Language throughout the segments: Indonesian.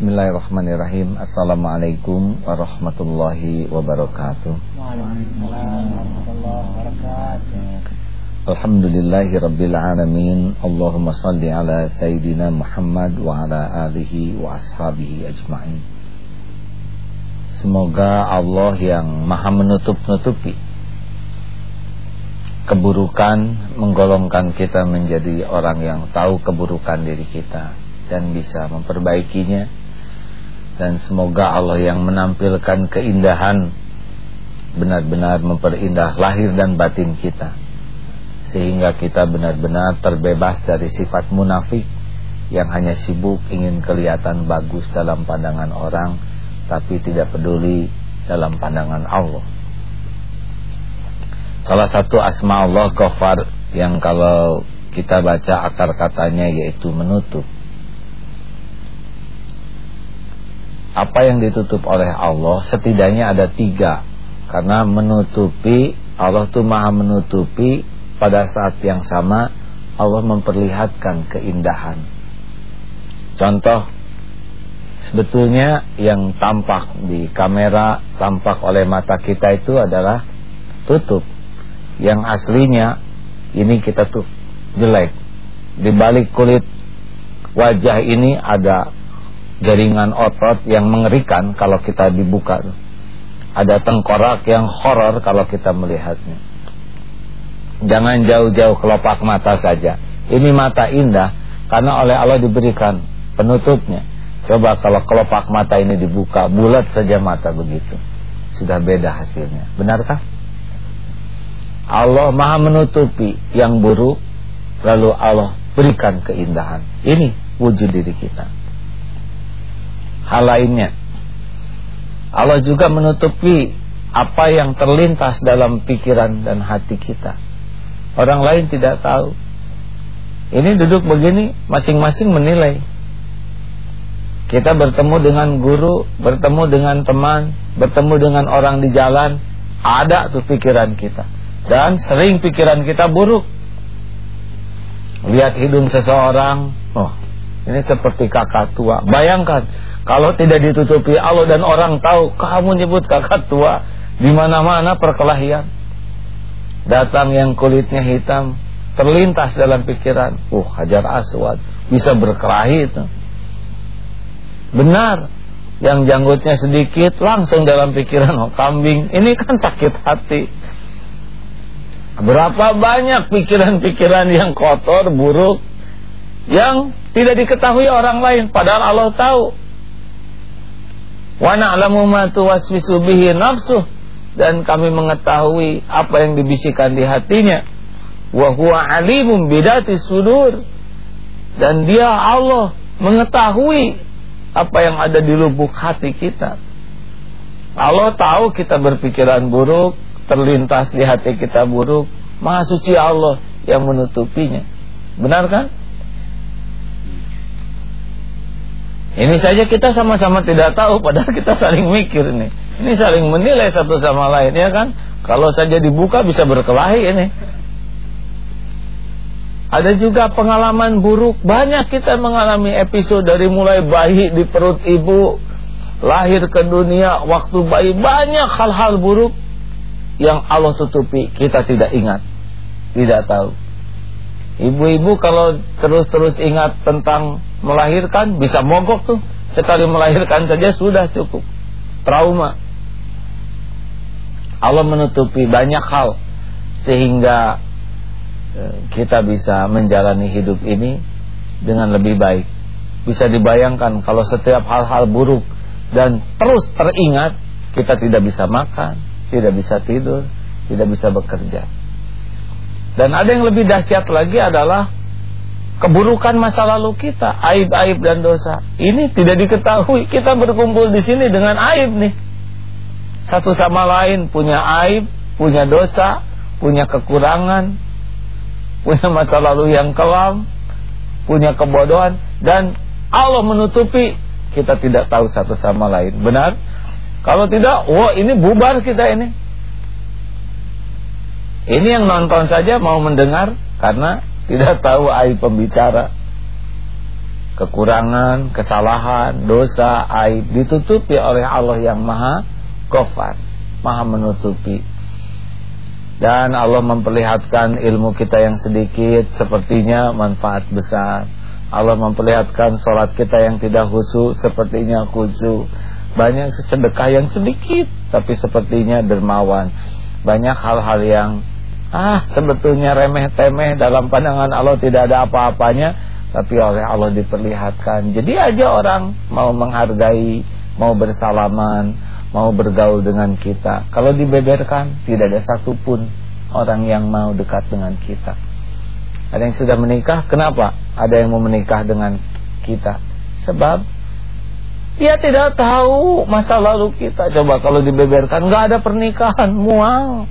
Bismillahirrahmanirrahim. Assalamualaikum warahmatullahi wabarakatuh. Alhamdulillahi rabbil alamin. Allahumma salli ala Sayyidina Muhammad Wa ala alihi wa ashabihi ajma'in. Semoga Allah yang maha menutup-nutupi Keburukan Menggolongkan kita menjadi orang yang tahu keburukan diri kita Dan bisa memperbaikinya dan semoga Allah yang menampilkan keindahan benar-benar memperindah lahir dan batin kita. Sehingga kita benar-benar terbebas dari sifat munafik yang hanya sibuk ingin kelihatan bagus dalam pandangan orang tapi tidak peduli dalam pandangan Allah. Salah satu asma Allah Ghafar yang kalau kita baca akar katanya yaitu menutup apa yang ditutup oleh Allah setidaknya ada tiga. Karena menutupi Allah itu maha menutupi pada saat yang sama Allah memperlihatkan keindahan. Contoh sebetulnya yang tampak di kamera tampak oleh mata kita itu adalah tutup. Yang aslinya ini kita tuh jelek. Di balik kulit wajah ini ada jaringan otot yang mengerikan kalau kita dibuka. Ada tengkorak yang horor kalau kita melihatnya. Jangan jauh-jauh kelopak mata saja. Ini mata indah karena oleh Allah diberikan penutupnya. Coba kalau kelopak mata ini dibuka, bulat saja mata begitu. Sudah beda hasilnya. Benarkah? Allah maha menutupi yang buruk, lalu Allah berikan keindahan. Ini wujud diri kita hal lainnya. Allah juga menutupi apa yang terlintas dalam pikiran dan hati kita. Orang lain tidak tahu. Ini duduk begini, masing-masing menilai. Kita bertemu dengan guru, bertemu dengan teman, bertemu dengan orang di jalan, ada tuh pikiran kita. Dan sering pikiran kita buruk. Lihat hidung seseorang, oh, ini seperti kakak tua. Bayangkan kalau tidak ditutupi Allah dan orang tahu kamu nyebut kakak tua di mana-mana perkelahian. Datang yang kulitnya hitam terlintas dalam pikiran, uh Hajar Aswad bisa berkelahi itu. Benar, yang janggutnya sedikit langsung dalam pikiran oh kambing ini kan sakit hati. Berapa banyak pikiran-pikiran yang kotor, buruk yang tidak diketahui orang lain padahal Allah tahu Wa na'lamu ma tuwaswisu bihi nafsuh dan kami mengetahui apa yang dibisikkan di hatinya. Wa huwa alimun sudur. Dan dia Allah mengetahui apa yang ada di lubuk hati kita. Allah tahu kita berpikiran buruk, terlintas di hati kita buruk. Maha suci Allah yang menutupinya. Benar kan? Ini saja kita sama-sama tidak tahu padahal kita saling mikir nih. Ini saling menilai satu sama lain ya kan? Kalau saja dibuka bisa berkelahi ini. Ada juga pengalaman buruk Banyak kita mengalami episode dari mulai bayi di perut ibu Lahir ke dunia Waktu bayi banyak hal-hal buruk Yang Allah tutupi Kita tidak ingat Tidak tahu Ibu-ibu kalau terus-terus ingat tentang melahirkan bisa mogok tuh. Sekali melahirkan saja sudah cukup. Trauma. Allah menutupi banyak hal sehingga e, kita bisa menjalani hidup ini dengan lebih baik. Bisa dibayangkan kalau setiap hal-hal buruk dan terus teringat kita tidak bisa makan, tidak bisa tidur, tidak bisa bekerja. Dan ada yang lebih dahsyat lagi adalah keburukan masa lalu kita, aib-aib dan dosa. Ini tidak diketahui. Kita berkumpul di sini dengan aib nih. Satu sama lain punya aib, punya dosa, punya kekurangan, punya masa lalu yang kelam, punya kebodohan dan Allah menutupi kita tidak tahu satu sama lain. Benar? Kalau tidak, wah ini bubar kita ini. Ini yang nonton saja mau mendengar karena tidak tahu aib pembicara. kekurangan, kesalahan, dosa, aib ditutupi oleh Allah yang Maha Ghafar, Maha menutupi. Dan Allah memperlihatkan ilmu kita yang sedikit sepertinya manfaat besar. Allah memperlihatkan sholat kita yang tidak khusyuk sepertinya khusyuk. Banyak sedekah yang sedikit tapi sepertinya dermawan. Banyak hal-hal yang ah sebetulnya remeh-temeh dalam pandangan Allah tidak ada apa-apanya tapi oleh Allah diperlihatkan. Jadi aja orang mau menghargai, mau bersalaman, mau bergaul dengan kita. Kalau dibeberkan, tidak ada satupun orang yang mau dekat dengan kita. Ada yang sudah menikah, kenapa? Ada yang mau menikah dengan kita. Sebab dia tidak tahu masa lalu kita. Coba kalau dibeberkan, nggak ada pernikahan, mual.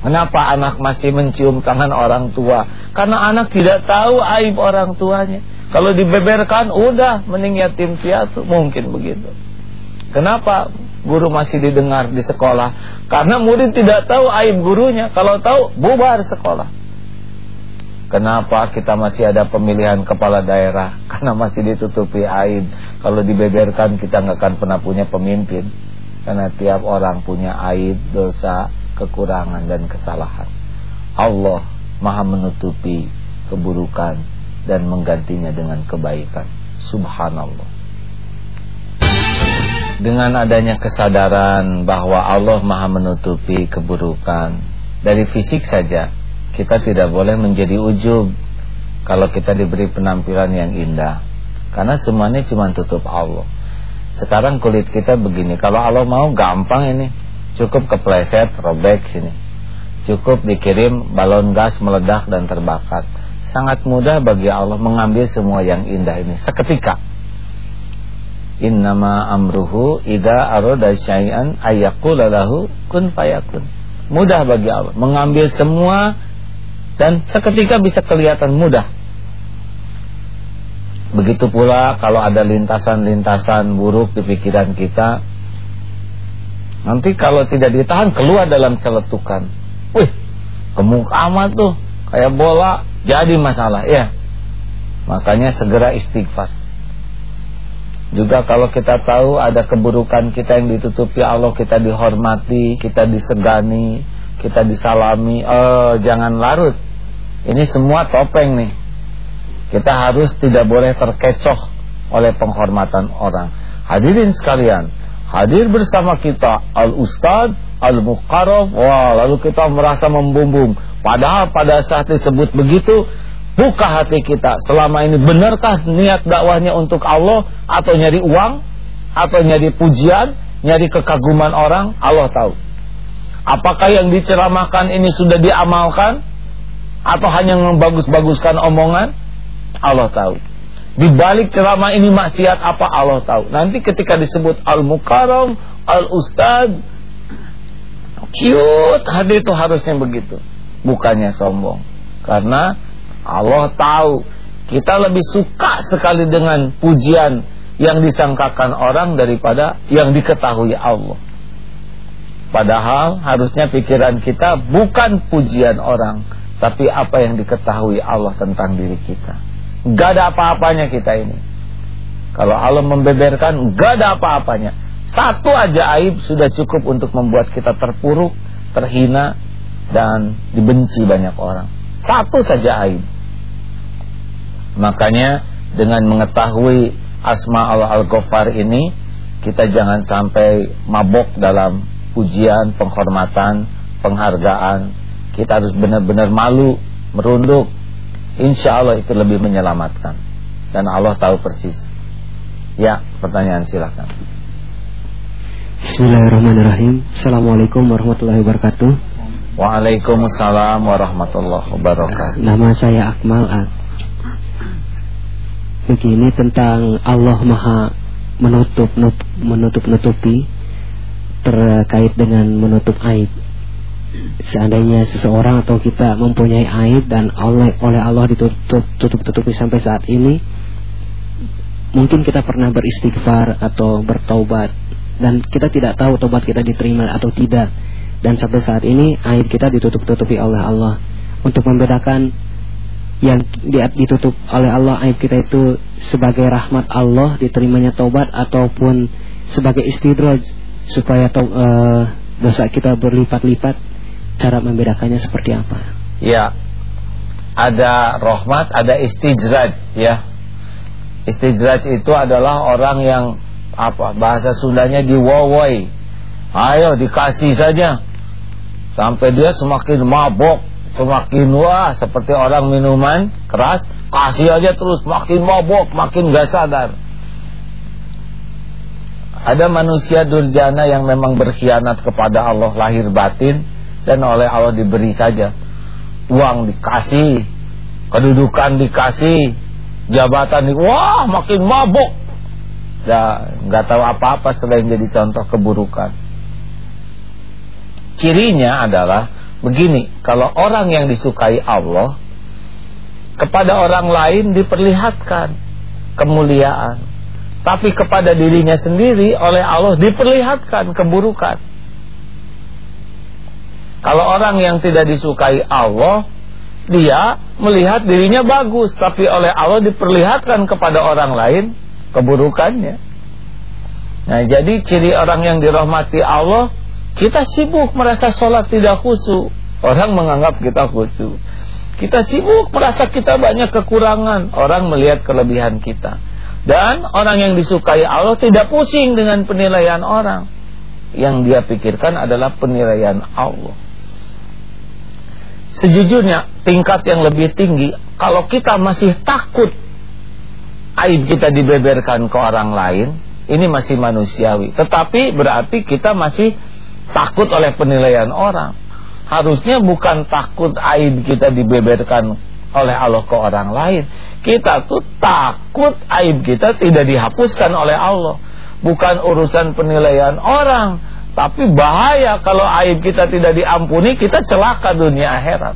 Kenapa anak masih mencium tangan orang tua? Karena anak tidak tahu aib orang tuanya. Kalau dibeberkan, udah mending yatim piatu, mungkin begitu. Kenapa guru masih didengar di sekolah? Karena murid tidak tahu aib gurunya. Kalau tahu, bubar sekolah. Kenapa kita masih ada pemilihan kepala daerah? Karena masih ditutupi aib. Kalau dibeberkan, kita nggak akan pernah punya pemimpin. Karena tiap orang punya aib, dosa, kekurangan dan kesalahan. Allah maha menutupi keburukan dan menggantinya dengan kebaikan. Subhanallah. Dengan adanya kesadaran bahwa Allah maha menutupi keburukan dari fisik saja, kita tidak boleh menjadi ujub kalau kita diberi penampilan yang indah. Karena semuanya cuma tutup Allah. Sekarang kulit kita begini, kalau Allah mau gampang ini Cukup kepleset, robek sini. Cukup dikirim balon gas meledak dan terbakar. Sangat mudah bagi Allah mengambil semua yang indah ini seketika. Innama amruhu ida aroda syai'an ayyaqula lahu kun fayakun. Mudah bagi Allah mengambil semua dan seketika bisa kelihatan mudah. Begitu pula kalau ada lintasan-lintasan buruk di pikiran kita Nanti kalau tidak ditahan keluar dalam celetukan. Wih, gemuk amat tuh, kayak bola, jadi masalah ya. Makanya segera istighfar. Juga kalau kita tahu ada keburukan kita yang ditutupi Allah, kita dihormati, kita disegani, kita disalami, eh jangan larut. Ini semua topeng nih. Kita harus tidak boleh terkecoh oleh penghormatan orang. Hadirin sekalian, hadir bersama kita al-ustad, al-muqarraf, wah lalu kita merasa membumbung. Padahal pada saat disebut begitu, buka hati kita. Selama ini benarkah niat dakwahnya untuk Allah atau nyari uang atau nyari pujian, nyari kekaguman orang? Allah tahu. Apakah yang diceramahkan ini sudah diamalkan atau hanya membagus-baguskan omongan? Allah tahu. Di balik ceramah ini maksiat apa Allah tahu. Nanti ketika disebut al-mukarram, al-ustad, cute, hadir itu harusnya begitu. Bukannya sombong. Karena Allah tahu kita lebih suka sekali dengan pujian yang disangkakan orang daripada yang diketahui Allah. Padahal harusnya pikiran kita bukan pujian orang, tapi apa yang diketahui Allah tentang diri kita. Gak ada apa-apanya kita ini. Kalau Allah membeberkan, gak ada apa-apanya. Satu aja aib sudah cukup untuk membuat kita terpuruk, terhina, dan dibenci banyak orang. Satu saja aib. Makanya dengan mengetahui asma Allah Al-Ghafar ini, kita jangan sampai mabok dalam pujian, penghormatan, penghargaan. Kita harus benar-benar malu, merunduk, Insya Allah itu lebih menyelamatkan. Dan Allah tahu persis. Ya pertanyaan silakan. Bismillahirrahmanirrahim. Assalamualaikum warahmatullahi wabarakatuh. Waalaikumsalam warahmatullahi wabarakatuh. Nama saya Akmal Begini tentang Allah maha menutup menutup nutupi terkait dengan menutup aib seandainya seseorang atau kita mempunyai aib dan oleh oleh Allah ditutup tutup tutupi sampai saat ini mungkin kita pernah beristighfar atau bertaubat. Dan kita tidak tahu tobat kita diterima atau tidak. Dan sampai saat ini aib kita ditutup tutupi oleh Allah. Untuk membedakan yang ditutup oleh Allah aib kita itu sebagai rahmat Allah diterimanya taubat ataupun sebagai istidraj supaya to, uh, dosa kita berlipat-lipat cara membedakannya seperti apa? Ya ada rahmat ada istijraj ya. Istijraj itu adalah orang yang apa bahasa Sundanya diwowoi ayo dikasih saja. Sampai dia semakin mabok semakin wah seperti orang minuman keras kasih aja terus makin mabok makin gak sadar. Ada manusia durjana yang memang berkhianat kepada Allah lahir batin dan oleh Allah diberi saja. Uang dikasih kedudukan dikasih jabatan di wah makin mabok ya nggak tahu apa-apa selain jadi contoh keburukan. Cirinya adalah Begini, kalau orang yang disukai Allah kepada orang lain diperlihatkan kemuliaan, tapi kepada dirinya sendiri oleh Allah diperlihatkan keburukan. Kalau orang yang tidak disukai Allah, dia melihat dirinya bagus, tapi oleh Allah diperlihatkan kepada orang lain keburukannya. Nah, jadi ciri orang yang dirahmati Allah kita sibuk merasa sholat tidak khusyuk. Orang menganggap kita khusyuk. Kita sibuk merasa kita banyak kekurangan. Orang melihat kelebihan kita. Dan orang yang disukai Allah tidak pusing dengan penilaian orang. Yang dia pikirkan adalah penilaian Allah. Sejujurnya tingkat yang lebih tinggi Kalau kita masih takut Aib kita dibeberkan ke orang lain Ini masih manusiawi Tetapi berarti kita masih takut oleh penilaian orang. Harusnya bukan takut aib kita dibeberkan oleh Allah ke orang lain. Kita tuh takut aib kita tidak dihapuskan oleh Allah. Bukan urusan penilaian orang, tapi bahaya kalau aib kita tidak diampuni, kita celaka dunia akhirat.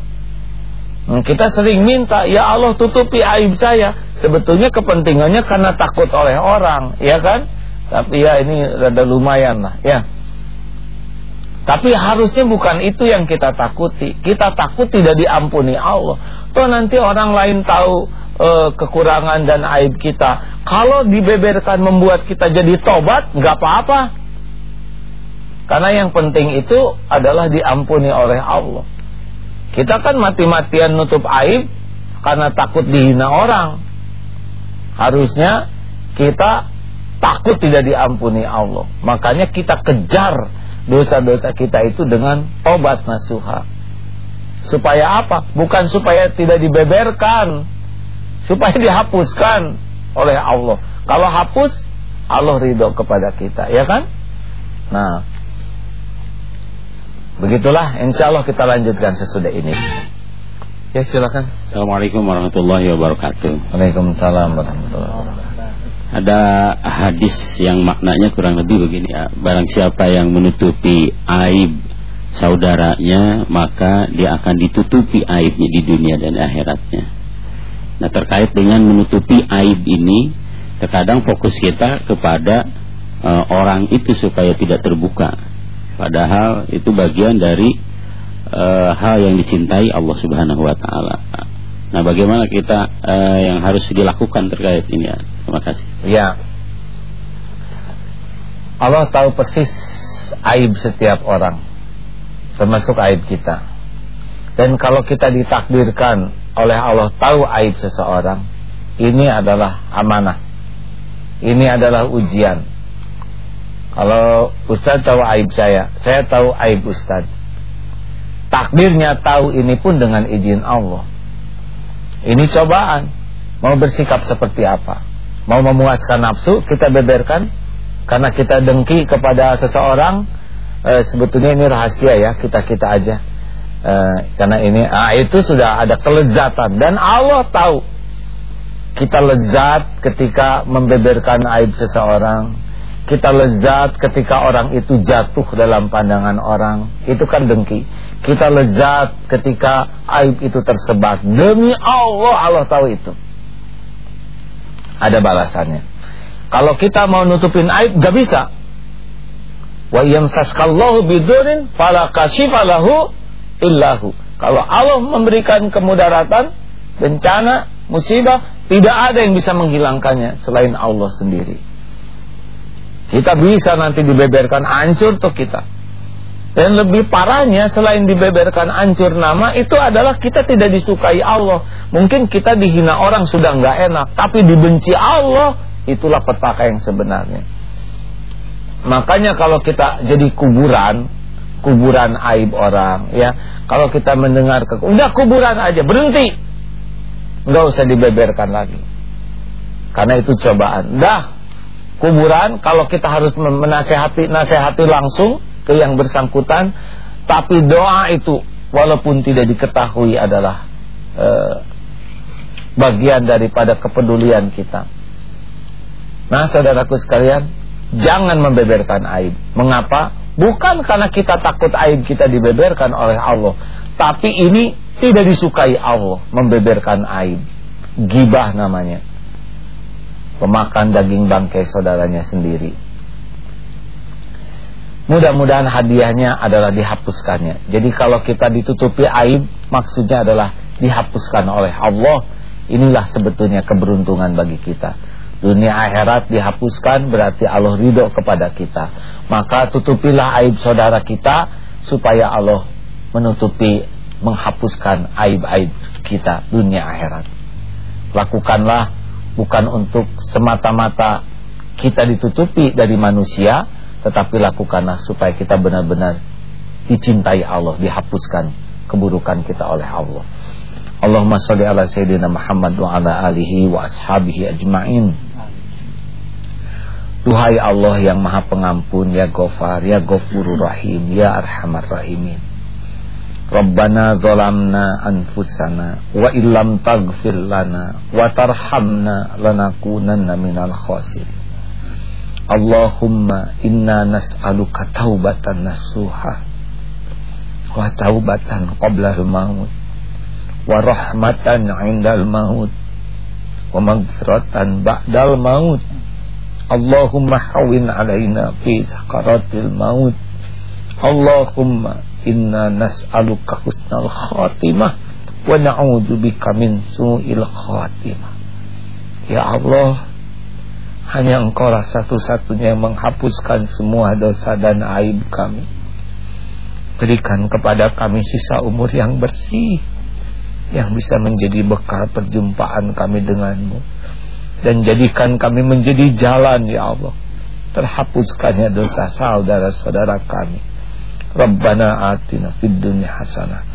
Hmm, kita sering minta, ya Allah tutupi aib saya. Sebetulnya kepentingannya karena takut oleh orang, ya kan? Tapi ya ini rada lumayan lah, ya. Tapi harusnya bukan itu yang kita takuti. Kita takut tidak diampuni Allah. Tuh nanti orang lain tahu e, kekurangan dan aib kita. Kalau dibeberkan membuat kita jadi tobat, nggak apa-apa. Karena yang penting itu adalah diampuni oleh Allah. Kita kan mati-matian nutup aib karena takut dihina orang. Harusnya kita takut tidak diampuni Allah. Makanya kita kejar dosa-dosa kita itu dengan obat nasuha. Supaya apa? Bukan supaya tidak dibeberkan, supaya dihapuskan oleh Allah. Kalau hapus, Allah ridho kepada kita, ya kan? Nah, begitulah. Insya Allah kita lanjutkan sesudah ini. Ya silakan. Assalamualaikum warahmatullahi wabarakatuh. Waalaikumsalam warahmatullahi wabarakatuh ada hadis yang maknanya kurang lebih begini ya barang siapa yang menutupi aib saudaranya maka dia akan ditutupi aibnya di dunia dan akhiratnya nah terkait dengan menutupi aib ini terkadang fokus kita kepada uh, orang itu supaya tidak terbuka padahal itu bagian dari uh, hal yang dicintai Allah Subhanahu wa taala Nah, bagaimana kita uh, yang harus dilakukan terkait ini ya? Terima kasih. Ya. Allah tahu persis aib setiap orang, termasuk aib kita. Dan kalau kita ditakdirkan oleh Allah tahu aib seseorang, ini adalah amanah. Ini adalah ujian. Kalau Ustaz tahu aib saya, saya tahu aib Ustaz. Takdirnya tahu ini pun dengan izin Allah. Ini cobaan. Mau bersikap seperti apa? Mau memuaskan nafsu, kita beberkan karena kita dengki kepada seseorang. E, sebetulnya ini rahasia ya, kita-kita aja. E, karena ini ah, itu sudah ada kelezatan dan Allah tahu kita lezat ketika membeberkan aib seseorang. Kita lezat ketika orang itu jatuh dalam pandangan orang. Itu kan dengki. Kita lezat ketika aib itu tersebar. Demi Allah, Allah tahu itu. Ada balasannya. Kalau kita mau nutupin aib, gak bisa. Wa yamsaskallahu bidurin fala kashifalahu illahu. Kalau Allah memberikan kemudaratan, bencana, musibah, tidak ada yang bisa menghilangkannya selain Allah sendiri. Kita bisa nanti dibeberkan hancur tuh kita. Dan lebih parahnya selain dibeberkan hancur nama itu adalah kita tidak disukai Allah. Mungkin kita dihina orang sudah nggak enak, tapi dibenci Allah itulah petaka yang sebenarnya. Makanya kalau kita jadi kuburan, kuburan aib orang, ya. Kalau kita mendengar ke, udah kuburan aja, berhenti. Nggak usah dibeberkan lagi. Karena itu cobaan. Dah, kuburan kalau kita harus menasehati nasehati langsung ke yang bersangkutan tapi doa itu walaupun tidak diketahui adalah e, bagian daripada kepedulian kita. Nah saudaraku sekalian jangan membeberkan aib. Mengapa? Bukan karena kita takut aib kita dibeberkan oleh Allah tapi ini tidak disukai Allah membeberkan aib. Gibah namanya pemakan daging bangkai saudaranya sendiri Mudah-mudahan hadiahnya adalah dihapuskannya. Jadi kalau kita ditutupi aib, maksudnya adalah dihapuskan oleh Allah. Inilah sebetulnya keberuntungan bagi kita. Dunia akhirat dihapuskan berarti Allah ridho kepada kita. Maka tutupilah aib saudara kita supaya Allah menutupi, menghapuskan aib-aib kita dunia akhirat. Lakukanlah bukan untuk semata-mata kita ditutupi dari manusia, tetapi lakukanlah supaya kita benar-benar dicintai Allah, dihapuskan keburukan kita oleh Allah. Allahumma salli ala sayyidina Muhammad wa ala alihi wa ashabihi ajma'in. Duhai Allah yang Maha Pengampun, ya Ghafar, ya Ghafurur Rahim, ya Arhamar Rahimin. Rabbana zalamna anfusana wa illam taghfir lana wa tarhamna lanakunanna minal khasirin. Allahumma inna nas'aluka taubatan nasuha wa taubatan qabla al-maut wa rahmatan 'indal maut wa maghfiratan ba'dal maut Allahumma hawin 'alaina fi sakaratil maut Allahumma inna nas'aluka husnal khatimah wa na'udzu bika min su'il khatimah. Ya Allah hanya engkau lah satu-satunya yang menghapuskan semua dosa dan aib kami. Berikan kepada kami sisa umur yang bersih Yang bisa menjadi bekal perjumpaan kami denganmu. Dan jadikan kami menjadi jalan ya Allah. Terhapuskannya dosa saudara-saudara kami Rabbana atina fid dunya hasanah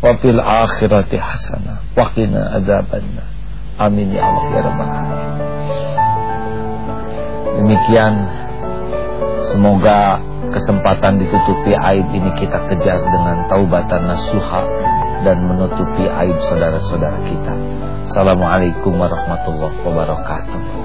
Wa fil akhirati hasanah Wa qina azabanna Amin ya Allah ya Rabbal Alamin. Demikian Semoga kesempatan ditutupi aib ini kita kejar dengan taubatan nasuha Dan menutupi aib saudara-saudara kita. Assalamualaikum warahmatullahi wabarakatuh